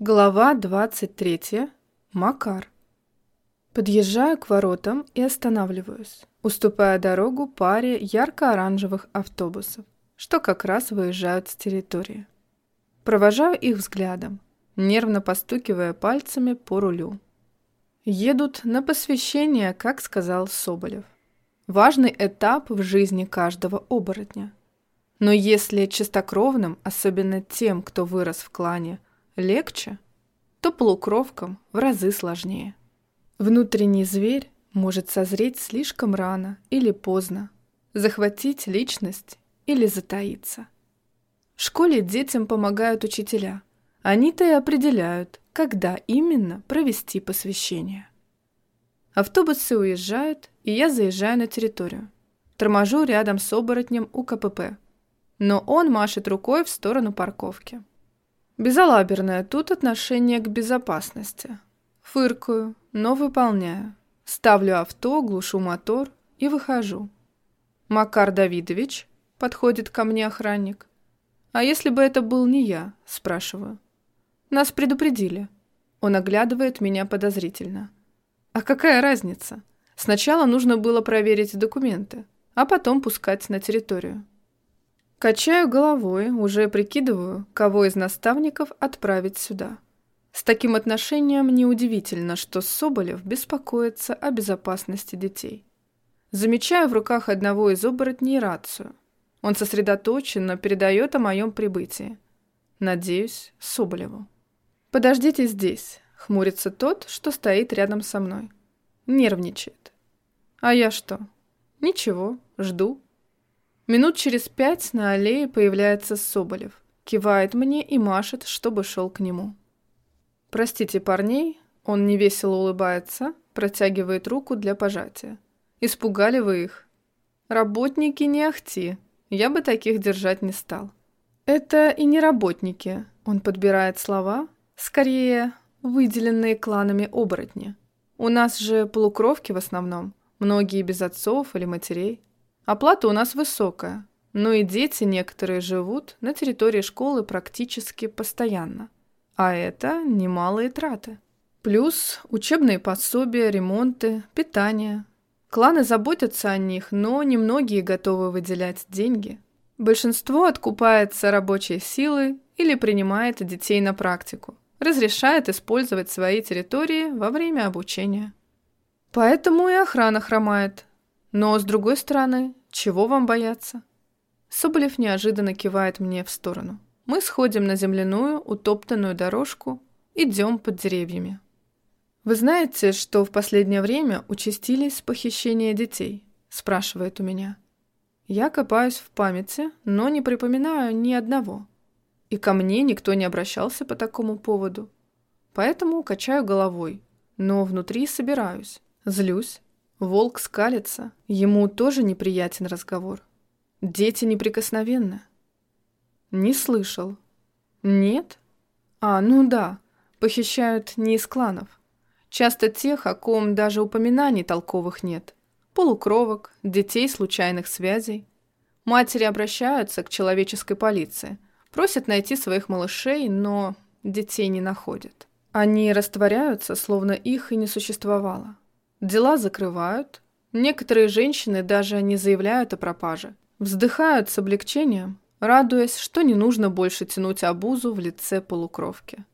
Глава 23. Макар. Подъезжаю к воротам и останавливаюсь, уступая дорогу паре ярко-оранжевых автобусов, что как раз выезжают с территории. Провожаю их взглядом, нервно постукивая пальцами по рулю. Едут на посвящение, как сказал Соболев. Важный этап в жизни каждого оборотня. Но если чистокровным, особенно тем, кто вырос в клане, легче, то полукровкам в разы сложнее. Внутренний зверь может созреть слишком рано или поздно, захватить личность или затаиться. В школе детям помогают учителя. Они-то и определяют, когда именно провести посвящение. Автобусы уезжают, и я заезжаю на территорию. Торможу рядом с оборотнем у КПП. Но он машет рукой в сторону парковки. Безалаберное тут отношение к безопасности. Фыркаю, но выполняю. Ставлю авто, глушу мотор и выхожу. «Макар Давидович?» — подходит ко мне охранник. «А если бы это был не я?» — спрашиваю. «Нас предупредили». Он оглядывает меня подозрительно. «А какая разница? Сначала нужно было проверить документы, а потом пускать на территорию». Качаю головой, уже прикидываю, кого из наставников отправить сюда. С таким отношением неудивительно, что Соболев беспокоится о безопасности детей. Замечаю в руках одного из оборотней рацию. Он сосредоточенно передает о моем прибытии. Надеюсь, Соболеву. «Подождите здесь», — хмурится тот, что стоит рядом со мной. Нервничает. А я что? Ничего, жду. Минут через пять на аллее появляется Соболев. Кивает мне и машет, чтобы шел к нему. «Простите парней», он невесело улыбается, протягивает руку для пожатия. «Испугали вы их?» «Работники не ахти, я бы таких держать не стал». «Это и не работники», он подбирает слова, скорее выделенные кланами оборотни. У нас же полукровки в основном, многие без отцов или матерей. Оплата у нас высокая, но и дети некоторые живут на территории школы практически постоянно. А это немалые траты. Плюс учебные пособия, ремонты, питание. Кланы заботятся о них, но немногие готовы выделять деньги. Большинство откупается рабочей силой или принимает детей на практику, разрешает использовать свои территории во время обучения. Поэтому и охрана хромает. Но, с другой стороны, чего вам бояться? Соболев неожиданно кивает мне в сторону. Мы сходим на земляную, утоптанную дорожку, идем под деревьями. «Вы знаете, что в последнее время участились похищения детей?» – спрашивает у меня. Я копаюсь в памяти, но не припоминаю ни одного. И ко мне никто не обращался по такому поводу. Поэтому качаю головой, но внутри собираюсь, злюсь, Волк скалится, ему тоже неприятен разговор. Дети неприкосновенны. Не слышал. Нет? А, ну да, похищают не из кланов. Часто тех, о ком даже упоминаний толковых нет. Полукровок, детей случайных связей. Матери обращаются к человеческой полиции, просят найти своих малышей, но детей не находят. Они растворяются, словно их и не существовало. Дела закрывают. Некоторые женщины даже не заявляют о пропаже. Вздыхают с облегчением, радуясь, что не нужно больше тянуть обузу в лице полукровки.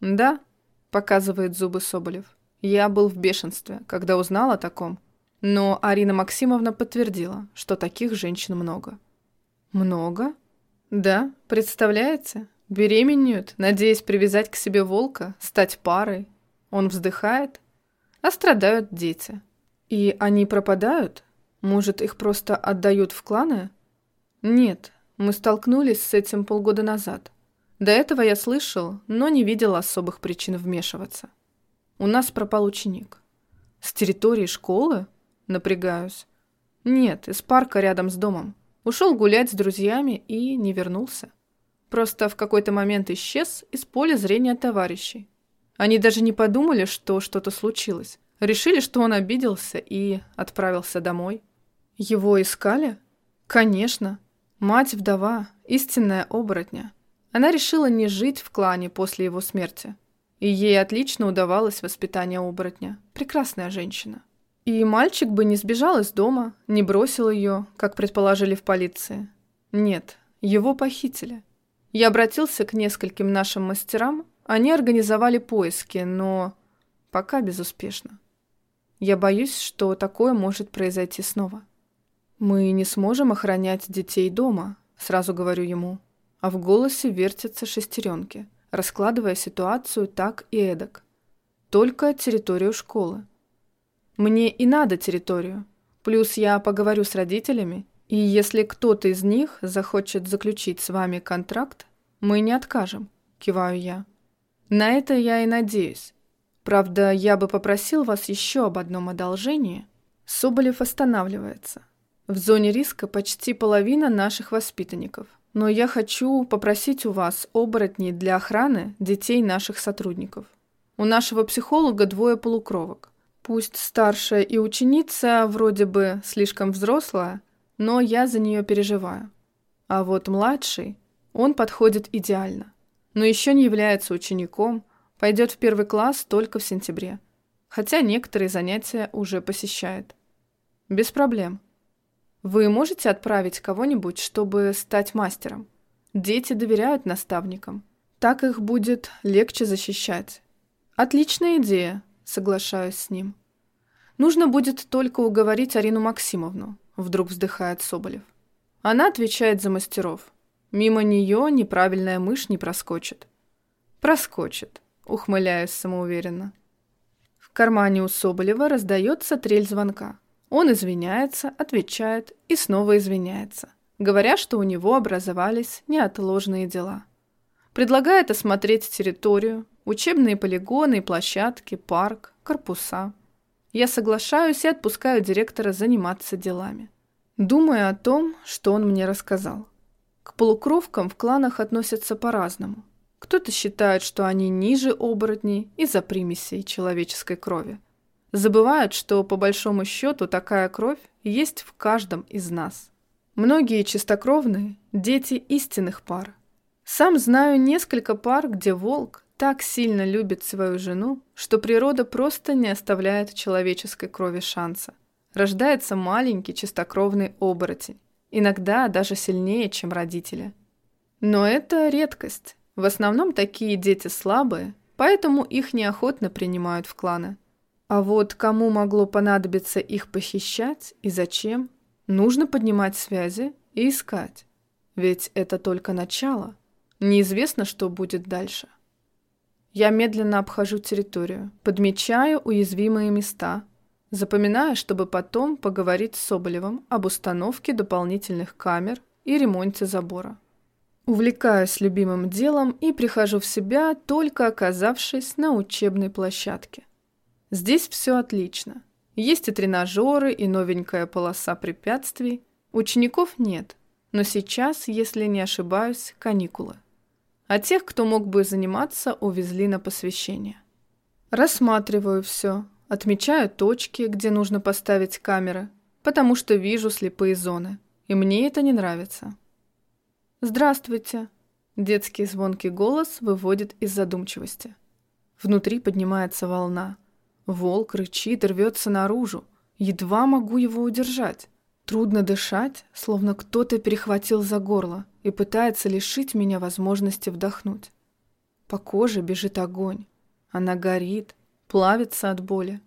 «Да», — показывает зубы Соболев, — «я был в бешенстве, когда узнал о таком. Но Арина Максимовна подтвердила, что таких женщин много». «Много?» «Да, представляете? Беременеют, надеясь привязать к себе волка, стать парой. Он вздыхает, а страдают дети. И они пропадают? Может, их просто отдают в кланы? Нет, мы столкнулись с этим полгода назад. До этого я слышал, но не видел особых причин вмешиваться. У нас пропал ученик. С территории школы? Напрягаюсь. Нет, из парка рядом с домом. Ушел гулять с друзьями и не вернулся. Просто в какой-то момент исчез из поля зрения товарищей. Они даже не подумали, что что-то случилось. Решили, что он обиделся и отправился домой. Его искали? Конечно. Мать-вдова, истинная оборотня. Она решила не жить в клане после его смерти. и ей отлично удавалось воспитание оборотня. Прекрасная женщина. И мальчик бы не сбежал из дома, не бросил ее, как предположили в полиции. Нет, его похитили. Я обратился к нескольким нашим мастерам, они организовали поиски, но пока безуспешно. Я боюсь, что такое может произойти снова. Мы не сможем охранять детей дома, сразу говорю ему, а в голосе вертятся шестеренки – раскладывая ситуацию так и эдак. Только территорию школы. Мне и надо территорию. Плюс я поговорю с родителями, и если кто-то из них захочет заключить с вами контракт, мы не откажем, киваю я. На это я и надеюсь. Правда, я бы попросил вас еще об одном одолжении. Соболев останавливается. В зоне риска почти половина наших воспитанников – но я хочу попросить у вас оборотней для охраны детей наших сотрудников. У нашего психолога двое полукровок. Пусть старшая и ученица вроде бы слишком взрослая, но я за нее переживаю. А вот младший, он подходит идеально. Но еще не является учеником, пойдет в первый класс только в сентябре. Хотя некоторые занятия уже посещает. Без проблем. Вы можете отправить кого-нибудь, чтобы стать мастером? Дети доверяют наставникам. Так их будет легче защищать. Отличная идея, соглашаюсь с ним. Нужно будет только уговорить Арину Максимовну, вдруг вздыхает Соболев. Она отвечает за мастеров. Мимо нее неправильная мышь не проскочит. Проскочит, ухмыляюсь самоуверенно. В кармане у Соболева раздается трель звонка. Он извиняется, отвечает и снова извиняется, говоря, что у него образовались неотложные дела. Предлагает осмотреть территорию, учебные полигоны площадки, парк, корпуса. Я соглашаюсь и отпускаю директора заниматься делами. Думаю о том, что он мне рассказал. К полукровкам в кланах относятся по-разному. Кто-то считает, что они ниже оборотней из-за примесей человеческой крови. Забывают, что по большому счету такая кровь есть в каждом из нас. Многие чистокровные – дети истинных пар. Сам знаю несколько пар, где волк так сильно любит свою жену, что природа просто не оставляет человеческой крови шанса. Рождается маленький чистокровный оборотень, иногда даже сильнее, чем родители. Но это редкость. В основном такие дети слабые, поэтому их неохотно принимают в кланы. А вот кому могло понадобиться их похищать и зачем, нужно поднимать связи и искать. Ведь это только начало. Неизвестно, что будет дальше. Я медленно обхожу территорию, подмечаю уязвимые места, запоминаю, чтобы потом поговорить с Соболевым об установке дополнительных камер и ремонте забора. Увлекаюсь любимым делом и прихожу в себя, только оказавшись на учебной площадке. Здесь все отлично. Есть и тренажеры, и новенькая полоса препятствий. Учеников нет, но сейчас, если не ошибаюсь, каникулы. А тех, кто мог бы заниматься, увезли на посвящение. Рассматриваю все, отмечаю точки, где нужно поставить камеры, потому что вижу слепые зоны, и мне это не нравится. «Здравствуйте!» Детский звонкий голос выводит из задумчивости. Внутри поднимается волна – Волк рычит, рвется наружу. Едва могу его удержать. Трудно дышать, словно кто-то перехватил за горло и пытается лишить меня возможности вдохнуть. По коже бежит огонь. Она горит, плавится от боли.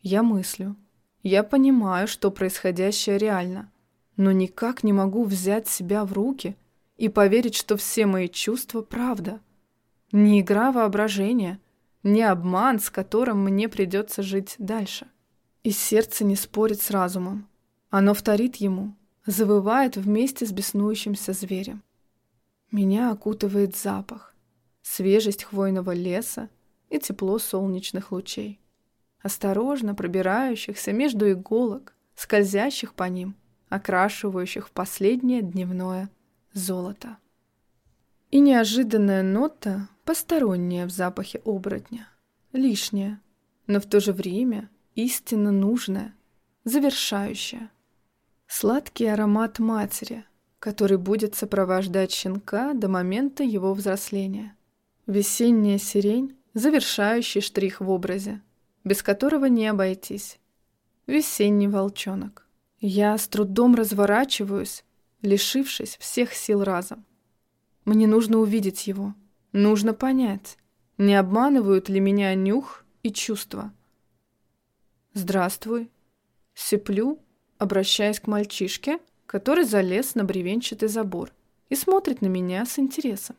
Я мыслю. Я понимаю, что происходящее реально, но никак не могу взять себя в руки и поверить, что все мои чувства – правда. Не игра воображения – не обман, с которым мне придется жить дальше. И сердце не спорит с разумом. Оно вторит ему, завывает вместе с беснующимся зверем. Меня окутывает запах, свежесть хвойного леса и тепло солнечных лучей, осторожно пробирающихся между иголок, скользящих по ним, окрашивающих в последнее дневное золото. И неожиданная нота посторонняя в запахе оборотня, лишняя, но в то же время истинно нужная, завершающая. Сладкий аромат матери, который будет сопровождать щенка до момента его взросления. Весенняя сирень завершающий штрих в образе, без которого не обойтись. Весенний волчонок. Я с трудом разворачиваюсь, лишившись всех сил разом. Мне нужно увидеть его, нужно понять, не обманывают ли меня нюх и чувства. «Здравствуй», — сеплю, обращаясь к мальчишке, который залез на бревенчатый забор и смотрит на меня с интересом.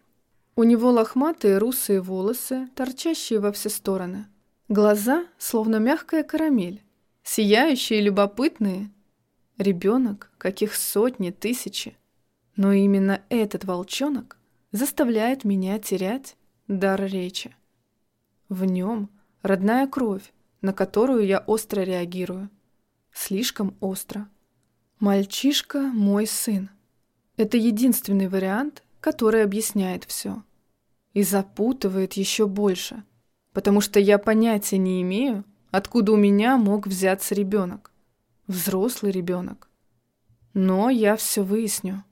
У него лохматые русые волосы, торчащие во все стороны. Глаза, словно мягкая карамель, сияющие и любопытные. Ребенок, каких сотни, тысячи. Но именно этот волчонок заставляет меня терять дар речи. В нем родная кровь, на которую я остро реагирую. Слишком остро. Мальчишка — мой сын. Это единственный вариант, который объясняет все. И запутывает еще больше, потому что я понятия не имею, откуда у меня мог взяться ребенок. Взрослый ребенок. Но я все выясню.